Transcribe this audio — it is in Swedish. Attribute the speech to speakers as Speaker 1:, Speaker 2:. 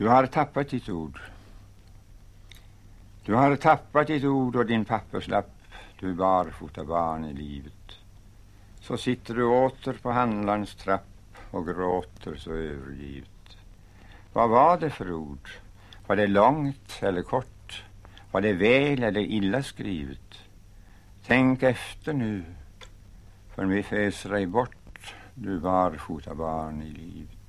Speaker 1: Du har tappat ditt ord. Du har tappat ditt ord och din papperslapp, du barfota barn i livet. Så sitter du åter på handlarns trapp och gråter så övergivet. Vad var det för ord? Var det långt eller kort? Var det väl eller illa skrivet? Tänk efter nu, för vi föser dig bort, du barfota barn i livet.